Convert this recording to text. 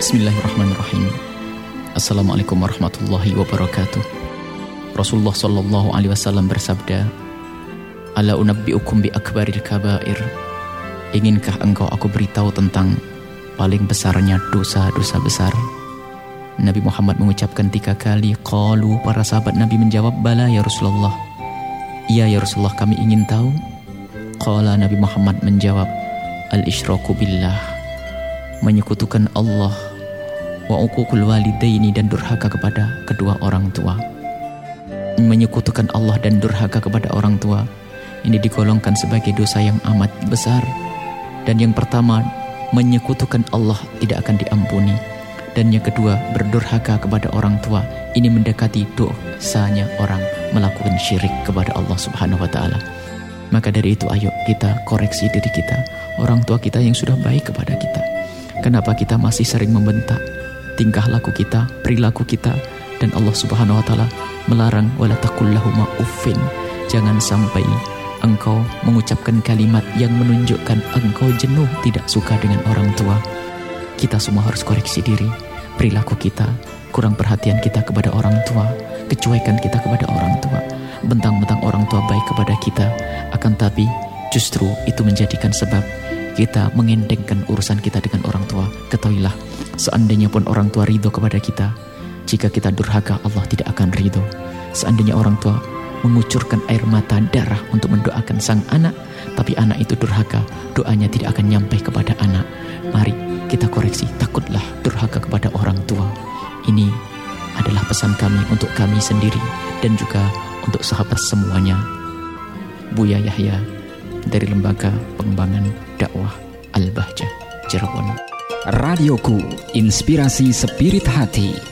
Bismillahirrahmanirrahim. Assalamualaikum warahmatullahi wabarakatuh. Rasulullah sallallahu alaihi wasallam bersabda, "Ala unabbiukum bi akbaril kabair?" Inginkah engkau aku beritahu tentang paling besarnya dosa-dosa besar? Nabi Muhammad mengucapkan tiga kali, qalu para sahabat Nabi menjawab, "Bala ya Rasulullah." Iya ya Rasulullah, kami ingin tahu. Qala Nabi Muhammad menjawab, "Al-isyraku billah." Menyekutukan Allah wa uququl walidaini dan durhaka kepada kedua orang tua. Menyekutukan Allah dan durhaka kepada orang tua ini digolongkan sebagai dosa yang amat besar. Dan yang pertama, menyekutukan Allah tidak akan diampuni. Dan yang kedua, berdurhaka kepada orang tua ini mendekati dosanya orang melakukan syirik kepada Allah Subhanahu wa taala. Maka dari itu ayo kita koreksi diri kita, orang tua kita yang sudah baik kepada kita. Kenapa kita masih sering membentak? Tingkah laku kita, perilaku kita dan Allah Subhanahu wa taala melarang wala uffin. Jangan sampai engkau mengucapkan kalimat yang menunjukkan engkau jenuh tidak suka dengan orang tua. Kita semua harus koreksi diri, perilaku kita, kurang perhatian kita kepada orang tua, kecuekan kita kepada orang tua, bentang-bentang orang tua baik kepada kita, akan tapi justru itu menjadikan sebab kita mengendengkan urusan kita dengan orang tua. Ketahuilah, seandainya pun orang tua ridho kepada kita, jika kita durhaka Allah tidak akan ridho. Seandainya orang tua mengucurkan air mata darah untuk mendoakan sang anak, tapi anak itu durhaka, doanya tidak akan nyampe kepada anak. Mari kita koreksi, takutlah durhaka kepada orang tua. Ini adalah pesan kami untuk kami sendiri dan juga untuk sahabat semuanya. Buya Yahya dari Lembaga Pengembangan Dakwah Al-Bahjah, Cirebon. Radioku, inspirasi spirit hati.